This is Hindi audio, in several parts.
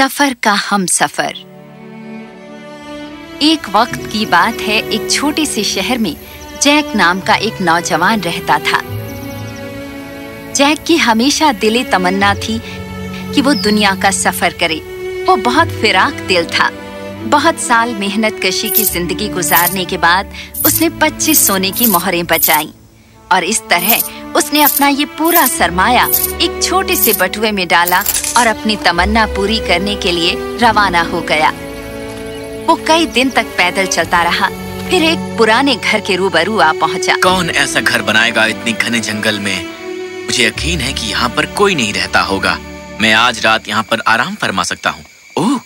सफ़र का हम सफ़र। एक वक्त की बात है, एक छोटे से शहर में जैक नाम का एक नौजवान रहता था। जैक की हमेशा दिले तमन्ना थी कि वो दुनिया का सफ़र करे। वो बहुत फिराक दिल था। बहुत साल मेहनत कशी की ज़िंदगी गुजारने के बाद उसने 25 सोने की मोहरें बचाई। और इस तरह उसने अपना ये पूरा सरमाया एक छोटे से बटुए में डाला और अपनी तमन्ना पूरी करने के लिए रवाना हो गया। वो कई दिन तक पैदल चलता रहा। फिर एक पुराने घर के रूबरू आ पहुँचा। कौन ऐसा घर बनाएगा इतने घने जंगल में? मुझे यकीन है कि यहाँ पर कोई नहीं रहता होगा। मैं आज रात यहाँ पर आराम फरमा सकता हूँ। ओह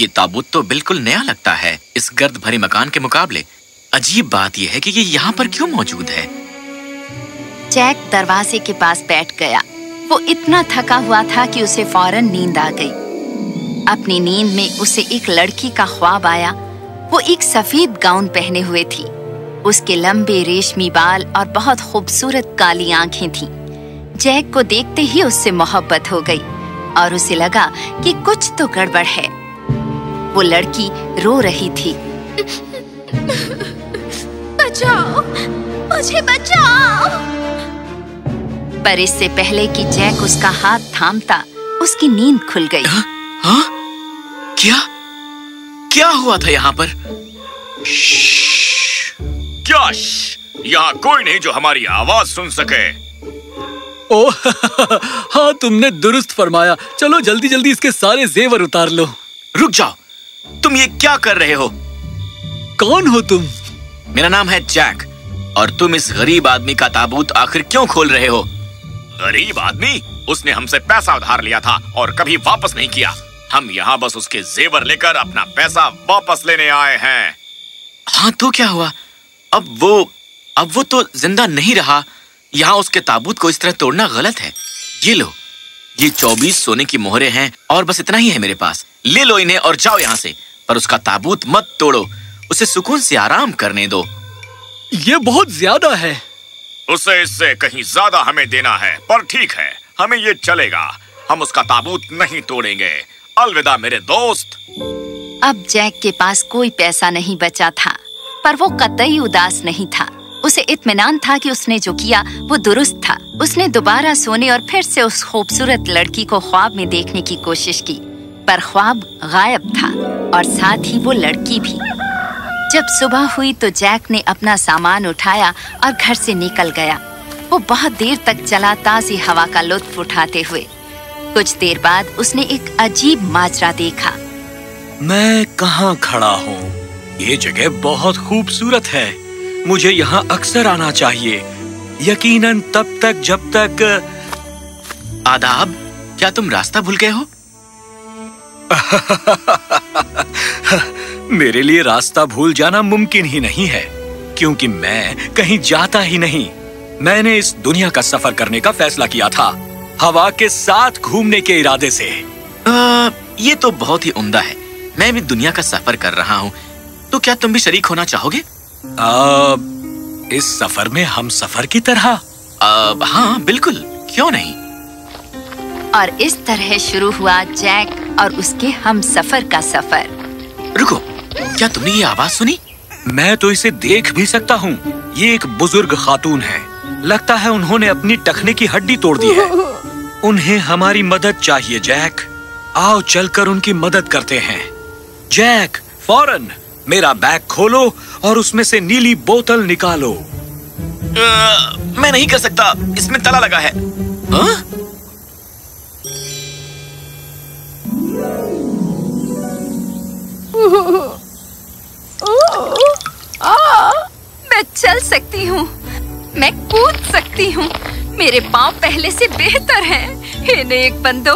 ये ताबूत तो बिल्कुल नया लगता है। इस गर्द भरे मकान के मुकाबले। अजीब बात यह है कि ये यहाँ पर क्यों मौजूद है? जैक दरवाजे के पास बैठ गया। वो इतना थका हुआ था कि उसे फ़ौरन नींद आ गई। अपनी नींद में उसे एक लड़की का ख्वाब आया। वो एक सफ़ेद गाउन पहने हुए थी। उसके लंबे रेशमी बाल और बहुत खूबसूरत काली आँखें थीं। जैक को देखते ही उससे मोहब्बत हो गई और उसे लगा कि कुछ तो गड़बड़ है। वो लड़की रो रही थी। बचाओ, मुझे बचाओ। पर इससे पहले कि जैक उसका हाथ थामता उसकी नींद खुल गई हाँ? हाँ? क्या क्या हुआ था यहाँ पर क्या यहाँ कोई नहीं जो हमारी आवाज़ सुन सके ओ हाँ तुमने दुरुस्त फरमाया चलो जल्दी जल्दी इसके सारे जेवर उतार लो रुक जाओ तुम ये क्या कर रहे हो कौन हो तुम मेरा नाम है जैक और तुम इस गरीब आदमी का ताबूत आखिर क्यों खोल रहे हो गरीब आदमी उसने हमसे पैसा उधार लिया था और कभी वापस नहीं किया। हम यहाँ बस उसके जेवर लेकर अपना पैसा वापस लेने आए हैं। हाँ तो क्या हुआ? अब वो अब वो तो ज़िंदा नहीं रहा। यहाँ उसके ताबूत को इस तरह तोड़ना गलत है। ये लो ये चौबीस सोने की मोहरे हैं और बस इतना ही है मेरे पास। ले लो इन्हें और जाओ यहाँ से पर उसका ताबूत मत तोड़ो। उसे सुकून से आराम करने दो। ये बहुत ज़्यादा है। उसे इससे कहीं ज़्यादा हमें देना है, पर ठीक है, हमें ये चलेगा। हम उसका ताबूत नहीं तोड़ेंगे। अलविदा मेरे दोस्त। अब जैक के पास कोई पैसा नहीं बचा था, पर वो कतई उदास नहीं था। उसे इत्मीनान था कि उसने जो किया, वो दुरुस्त था। उसने दोबारा सोने और फिर से उस खूबसूरत लड़की को ख्वाब में देखने की कोशिश की, पर ख्वाब गायब था, और साथ ही वो लड़की भी। जब सुबह हुई तो जैक ने अपना सामान उठाया और घर से निकल गया। वो बहुत देर तक चला ताजी हवा का लुत्फ उठाते हुए। कुछ देर बाद उसने एक अजीब माजरा देखा। मैं कहाँ खड़ा हूँ? ये जगह बहुत खूबसूरत है। मुझे यहाँ अक्सर आना चाहिए। यकीनन तब तक जब तक आदाब क्या तुम रास्ता भूल गए हो? मेरे लिए रास्ता भूल जाना मुमकिन ही नहीं है क्योंकि मैं कहीं जाता ही नहीं। मैंने इस दुनिया का सफ़र करने का फैसला किया था हवा के साथ घूमने के इरादे से। आ, ये तो बहुत ही उम्दा है। मैं भी दुनिया का सफ़र कर रहा हूँ। तो क्या तुम भी शरीक होना चाहोगे? आ, इस सफ़र में हम सफ़र की तरह। आ, हाँ बिल्कुल। क्यों नहीं? और इस तरह शुरू हुआ जैक और उसके हम सफ़र का सफ़र। रुको क्या तुमने ये आवाज़ सुनी? मैं तो इसे देख भी सकता हूँ। ये एक बुज़ुर्ग खातून है। लगता है उन्होंने अपनी टखने की हड्डी तोड़ दी है। उन्हें हमारी मदद चाहिए जैक। आओ चलकर उनकी मदद करते हैं। जैक फ़ौरन मेरा बैग खोलो और उसमें से नीली बोतल निकालो। आ, मैं नहीं कर सकता। इसमें तला लगा है। आ? मैं चल सकती हूँ। मैं कूद सकती हूँ। मेरे पाँव पहले से बेहतर हैं। हे नेक बंदो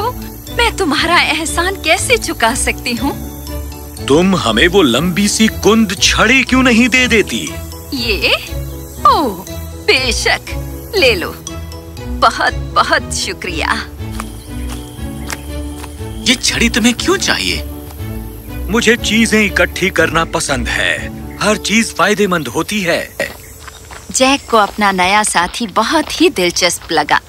मैं तुम्हारा एहसान कैसे चुका सकती हूँ? तुम हमें वो लंबी सी कुंद छड़ी क्यों नहीं दे देती? ये? ओ बेशक। ले लो। बहुत बहुत शुक्रिया। ये छड़ी तुम्हें क्यों चाहिए? मुझे चीज़ें इकट्ठी करना पसंद है। हर चीज़ फ़ायदेमंद होती है। जैक को अपना नया साथी बहुत ही दिलचस्प लगा।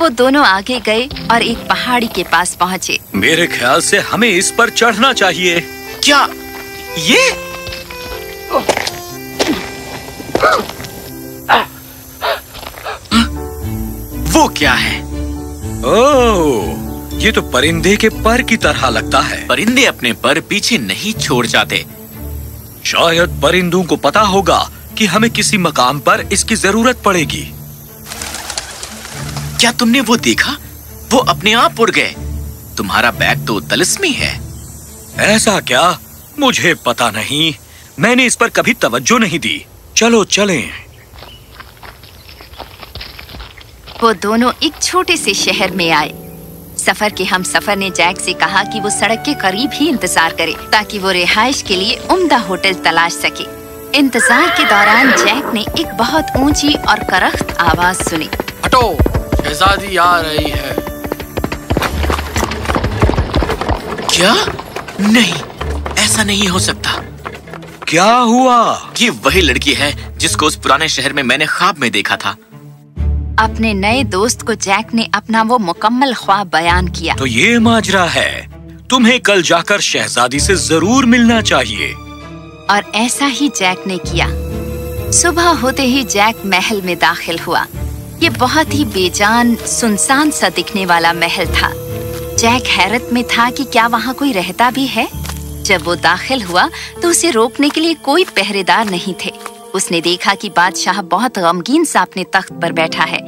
वो दोनों आगे गए और एक पहाड़ी के पास पहुँचे। मेरे ख्याल से हमें इस पर चढ़ना चाहिए। क्या? ये? वो क्या है? ओह, ये तो परिंदे के पर की तरह लगता है। परिंदे अपने पर पीछे नहीं छोड़ जाते। शायद परिंदों को पता होगा कि हमें किसी मकाम पर इसकी ज़रूरत पड़ेगी। क्या तुमने वो देखा? वो अपने आप उड़ गए। तुम्हारा बैग तो तलस्मी है। ऐसा क्या? मुझे पता नहीं। मैंने इस पर कभी तवज्जो नहीं दी। चलो, चलें। वो दोनों एक छोटे से शहर में आए। सफ़र के हम सफ़र ने जैक से कहा कि वो सड़क के करीब ही इंतज़ार करे, ताकि वो रिहाइश के लिए उम्दा होटल तलाश सके। इंतज़ार के दौरान जैक ने एक बहुत ऊँची और करख्त आवाज़ सुनी। हटो शहजादी आ रही है। क्या? नहीं ऐसा नहीं हो सकता। क्या हुआ? ये वही लड़की है जिसको उस पुराने शहर में मैंने ख्वाब में देखा था। अपने नए दोस्त को जैक ने अपना वो मुकम्मल ख्वाब बयान किया। तो ये माजरा है तुम्हें कल जाकर शहजादी से ज़रूर मिलना चाहिए। और ऐसा ही जैक ने किया। सुबह होते ही जैक महल में दाखिल हुआ। ये बहुत ही बेजान, सुनसान सा दिखने वाला महल था। जैक हैरत में था कि क्या वहाँ कोई रहता भी है? जब वो दाखिल हुआ तो उसे रोकने के लिए कोई पहरेदार नहीं थे। उसने देखा कि बादशाह बहुत गमगीन सा अपने तख्त पर बैठा है।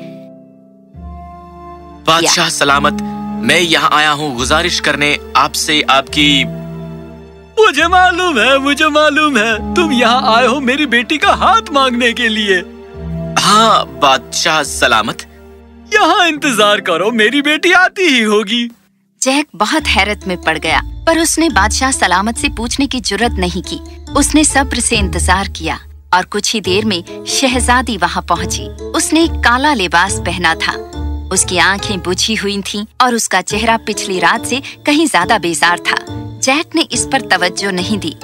बादशाह सलामत, मैं यहाँ आया हूँ गुजारिश करने आपसे आपकी मुझे मालूम है मुझे मालूम है। तुम यहाँ आए हो मेरी बेटी का हाथ मांगने के लिए। हाँ बादशाह सलामत। यहाँ इंतज़ार करो मेरी बेटी आती ही होगी। जैक बहुत हैरत में पड़ गया पर उसने बादशाह सलामत से पूछने की ज़रूरत नहीं की। उसने सब्र से इंतज़ार किया और कुछ ही देर में शहजादी वहाँ पहुँची। उसने एक काला लिबास पहना था। उसकी आँखें बुझी हुई थीं और उसका चेहरा पिछली रात से कहीं ज़्यादा बेजार था। जैक ने इस पर तवज्जो नहीं दी।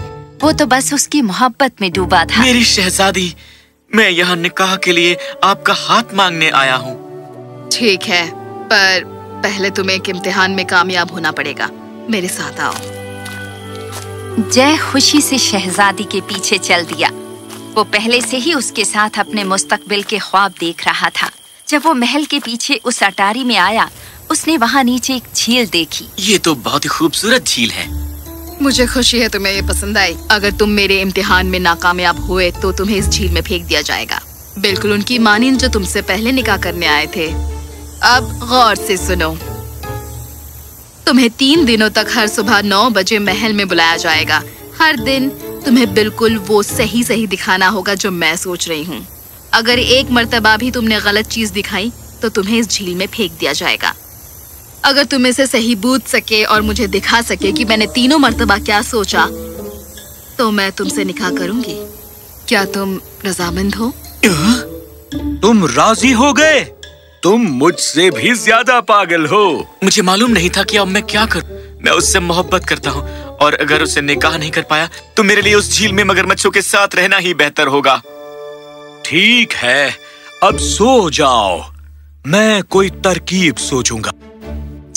वो तो बस उसकी मोहब्बत में डूबा था। मेरी शहजादी मैं यहाँ निकाह के लिए आपका हाथ मांगने आया हूँ। ठीक है पर पहले तुम्हें एक इम्तिहान में कामयाब होना पड़ेगा। मेरे साथ आओ। जय खुशी से शहजादी के पीछे चल दिया। वो पहले से ही उसके साथ अपने मुस्तकबिल के ख्वाब देख रहा था। जब वो महल के पीछे उस अटारी में आया उसने वहाँ नीचे एक झील देखी। ये तो बहुत ही खूबसूरत झील है। मुझे खुशी है तुम्हें ये पसंद आई। अगर तुम मेरे इम्तिहान में नाकामयाब हुए तो तुम्हें इस झील में फेंक दिया जाएगा। बिल्कुल उनकी मानिन जो तुमसे पहले निकाह करने आए थे। अब गौर से सुनो। तुम्हें तीन दिनों तक हर सुबह नौ बजे महल में बुलाया जाएगा। हर दिन तुम्हें बिल्कुल वो सही सही दिखाना होगा जो मैं सोच रही हूँ। अगर एक मर्तबा भी तुमने गलत चीज़ दिखाई तो तुम्हें इस झील में फेंक दिया जाएगा। अगर तुम इसे सही बूझ सके और मुझे दिखा सके कि मैंने तीनों मर्तबा क्या सोचा तो मैं तुमसे निकाह करूँगी। क्या तुम रजामंद हो? तुम राज़ी हो गए? तुम मुझसे भी ज़्यादा पागल हो। मुझे मालूम नहीं था कि अब मैं क्या करूँ। मैं उससे मोहब्बत करता हूँ और अगर उसे निकाह नहीं कर पाया तो मेरे लिए उस झील में मगरमच्छों के साथ रहना ही बेहतर होगा। ठीक है अब सो जाओ। मैं कोई तरकीब सोचूँगा।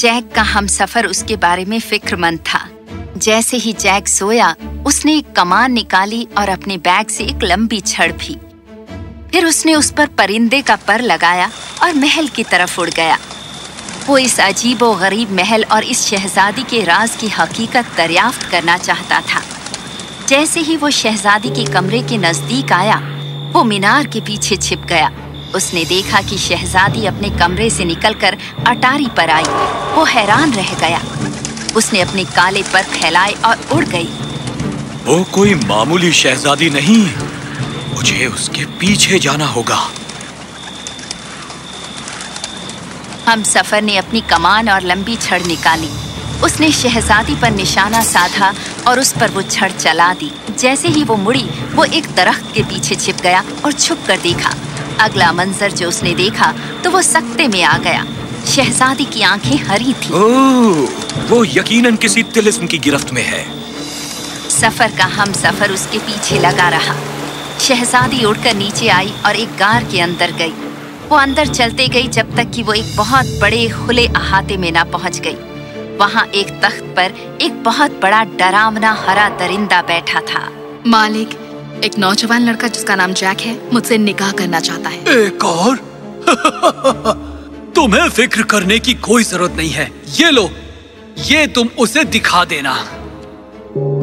जैक का हम सफ़र उसके बारे में फिक्रमंद था। जैसे ही जैक सोया, उसने एक कमान निकाली और अपने बैग से एक लंबी छड़ भी। फिर उसने उस पर परिंदे का पर लगाया और महल की तरफ़ उड़ गया। वो इस अजीबो गरीब महल और इस शहजादी के राज की हकीकत दरियाफ्त करना चाहता था। जैसे ही वो शहजादी के कमरे के नज़दीक आया, वो मीनार के पीछे छिप गया। उसने देखा कि शहजादी अपने कमरे से निकलकर अटारी पर आई। वो हैरान रह गया। उसने अपने काले पर फैलाए और उड़ गई। वो कोई मामूली शहजादी नहीं। मुझे उसके पीछे जाना होगा। हम सफ़र ने अपनी कमान और लंबी छड़ निकाली। उसने शहजादी पर निशाना साधा और उस पर वो छड़ चला दी। जैसे ही वो मुड़ी वो एक दरख्त के पीछे छिप गया और छुप कर देखा। अगला मंजर जो उसने देखा तो वो सकते में आ गया। शहजादी की आँखें हरी थी। ओह, वो यकीनन किसी तिलिस्म की गिरफ्त में है। सफ़र का हम सफ़र उसके पीछे लगा रहा। शहजादी उड़कर नीचे आई और एक गार के अंदर गई। वो अंदर चलते गई जब तक कि वो एक बहुत बड़े खुले अहाते में ना पहुँच गई। वहाँ एक तख्त पर एक बहुत बड़ा डरावना हरा दरिंदा बैठा था। मालिक एक नौजवान लड़का जिसका नाम जैक है मुझसे निकाह करना चाहता है। एक और? तुम्हें फ़िक्र करने की कोई ज़रूरत नहीं है। ये लो ये तुम उसे दिखा देना।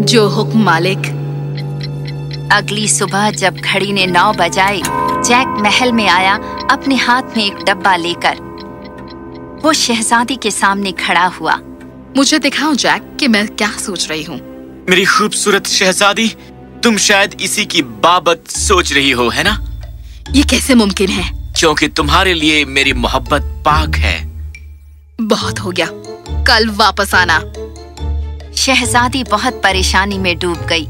जो हुक्म मालिक अगली सुबह जब घड़ी ने नौ बजाए जैक महल में आया अपने हाथ में एक डब्बा लेकर। वो शहजादी के सामने खड़ा हुआ। मुझे दिखाओ जैक कि मैं क्या सोच रही हूँ। मेरी खूबसूरत शहजादी तुम शायद इसी की बाबत सोच रही हो है ना? ये कैसे मुमकिन है? क्योंकि तुम्हारे लिए मेरी मोहब्बत पाक है। बहुत हो गया। कल वापस आना। शहजादी बहुत परेशानी में डूब गई।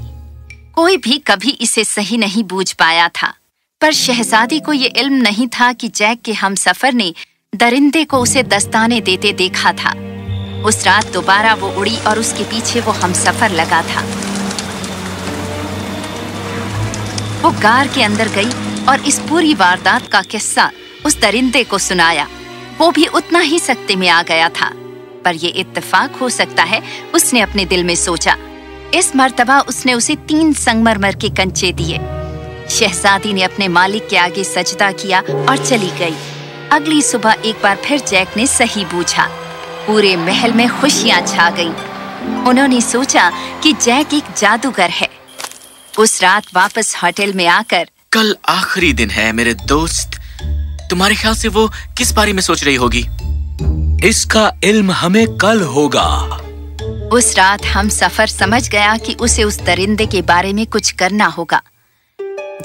कोई भी कभी इसे सही नहीं बूझ पाया था। पर शहजादी को ये इल्म नहीं था कि जैक के हम सफ़र ने दरिंदे को उसे दस्ताने देते देखा था। उस रात दोबारा वो उड़ी और उसके पीछे वो हम सफ़र लगा था। वो गार के अंदर गई और इस पूरी वारदात का किस्सा उस दरिंदे को सुनाया। वो भी उतना ही सख्ते में आ गया था, पर ये इत्तेफाक हो सकता है उसने अपने दिल में सोचा। इस मर्तबा उसने उसे तीन संगमरमर के कंचे दिए। शहजादी ने अपने मालिक के आगे सजदा किया और चली गई। अगली सुबह एक बार फिर जैक ने सही पूछा पूरे महल में खुशियाँ छा गईं। उन्होंने सोचा कि जैक एक जादूगर है। उस रात वापस होटल में आकर कल आखिरी दिन है मेरे दोस्त। तुम्हारे ख्याल से वो किस बारे में सोच रही होगी? इसका इल्म हमें कल होगा। उस रात हम सफ़र समझ गया कि उसे उस दरिंदे के बारे में कुछ करना होगा।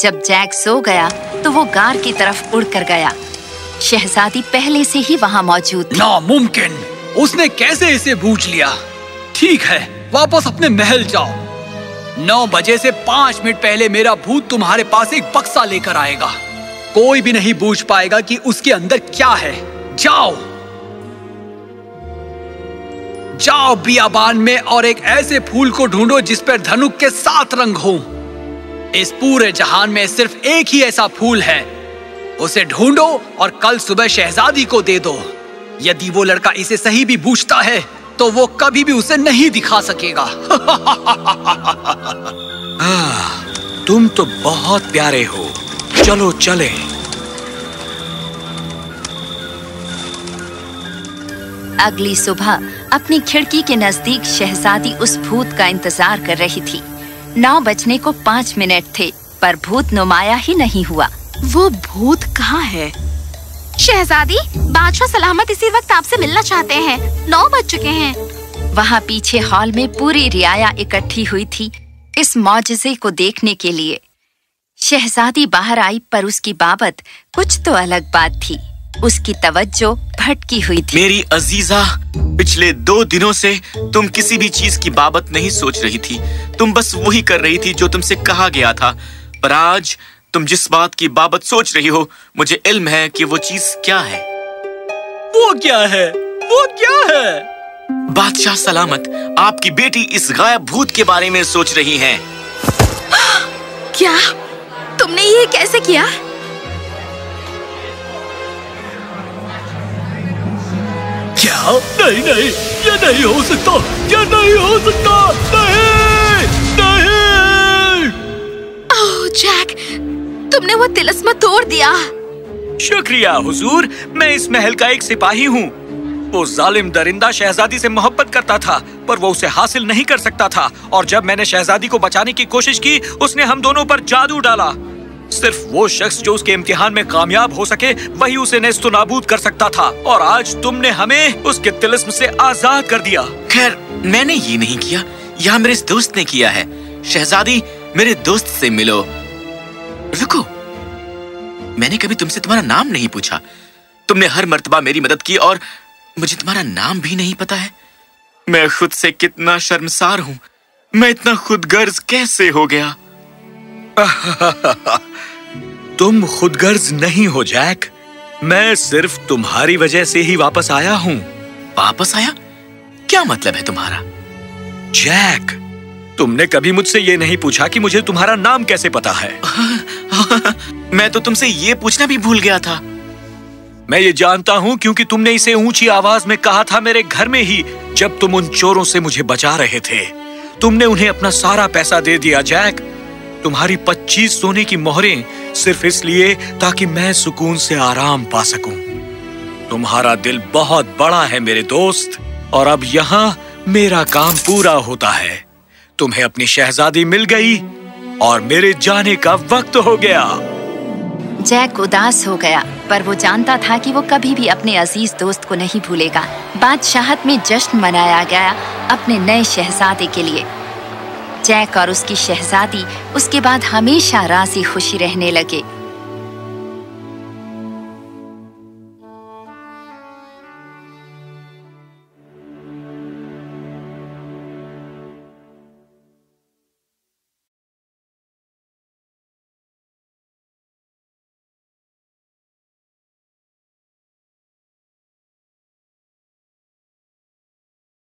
जब जैक सो गया तो वो गार की तरफ़ उड़कर गया। शहजादी पहले से ही वहाँ मौजूद नामुमकिन। उसने कैसे इसे बूझ लिया? ठीक है वापस अपने महल जाओ। नौ बजे से पाँच मिनट पहले मेरा भूत तुम्हारे पास एक बक्सा लेकर आएगा। कोई भी नहीं बूझ पाएगा कि उसके अंदर क्या है। जाओ। जाओ, बियाबान में और एक ऐसे फूल को ढूंढो जिस पर धनुक के सात रंग हो। इस पूरे जहान में सिर्फ़ एक ही ऐसा फूल है। उसे ढूंढो और कल सुबह शहजादी को दे दो। यदि वो लड़का इसे सही भी बूझता है तो वो कभी भी उसे नहीं दिखा सकेगा। आ, तुम तो बहुत प्यारे हो। चलो चले। अगली सुबह अपनी खिड़की के नज़दीक शहजादी उस भूत का इंतज़ार कर रही थी। नौ बजने को पाँच मिनट थे पर भूत नुमाया ही नहीं हुआ। वो भूत कहाँ है? शहजादी, बादशाह सलामत इसी वक्त आपसे मिलना चाहते हैं। नौ बज चुके हैं। वहाँ पीछे हॉल में पूरी रियाया इकट्ठी हुई थी इस मौजजे को देखने के लिए। शहजादी बाहर आई, पर उसकी बाबत कुछ तो अलग बात थी। उसकी तवज्जो भटकी हुई थी। मेरी अजीजा, पिछले दो दिनों से तुम किसी भी चीज़ की बाबत नहीं सोच रही थी। तुम बस वही कर रही थी जो तुमसे कहा गया था। पर आज तुम जिस बात की बाबत सोच रही हो मुझे इल्म है कि वो चीज़ क्या है। वो क्या है? वो क्या है? बादशाह सलामत आपकी बेटी इस गायब भूत के बारे में सोच रही है। क्या? तुमने ये कैसे किया? क्या? नहीं नहीं ये नहीं हो सकता ये नहीं हो सकता नहीं नहीं। ओह जैक तुमने वो तिलस्म तोड़ दिया। शुक्रिया हुजूर। मैं इस महल का एक सिपाही हूँ। वो जालिम दरिंदा शहजादी से मोहब्बत करता था पर वो उसे हासिल नहीं कर सकता था। और जब मैंने शहजादी को बचाने की कोशिश की उसने हम दोनों पर जादू डाला। सिर्फ़ वो शख्स जो उसके इम्तिहान में कामयाब हो सके वही उसे नेस्तो नाबूद कर सकता था। और आज तुमने हमें उसके तिलस्म से आज़ाद कर दिया। खैर मैंने ये नहीं किया। यहाँ मेरे दोस्त ने किया है। शहजादी मेरे दोस्त से मिलो। रुको। मैंने कभी तुमसे तुम्हारा नाम नहीं पूछा। तुमने हर मर्तबा मेरी मदद की और मुझे तुम्हारा नाम भी नहीं पता है। मैं खुद से कितना शर्मसार हूँ। मैं इतना खुदगर्ज कैसे हो गया? तुम खुदगर्ज नहीं हो जैक। मैं सिर्फ़ तुम्हारी वजह से ही वापस आया हूँ। वापस आया? क्या मतलब है तुम्हारा? जैक तुमने कभी मुझसे ये नहीं पूछा कि मुझे तुम्हारा नाम कैसे पता है? मैं तो तुमसे ये पूछना भी भूल गया था। मैं ये जानता हूँ क्योंकि तुमने इसे ऊँची आवाज़ में कहा था मेरे घर में ही जब तुम उन चोरों से मुझे बचा रहे थे। तुमने उन्हें अपना सारा पैसा दे दिया जैक। तुम्हारी पच्चीस सोने की मोहरें सिर्फ़ इसलिए ताकि मैं सुकून से आराम पा सकूँ। तुम्हारा दिल बहुत बड़ा है मेरे दोस्त और अब यहाँ मेरा काम पूरा होता है। तुम्हें अपनी शहजादी मिल गई और मेरे जाने का वक्त हो गया। जैक उदास हो गया, पर वो जानता था कि वो कभी भी अपने अज़ीज़ दोस्त को नहीं भूलेगा। बादशाहत में जश्न मनाया गया अपने नए शहजादे के लिए। जैक और उसकी शहजादी उसके बाद हमेशा राज़ी खुशी रहने लगे।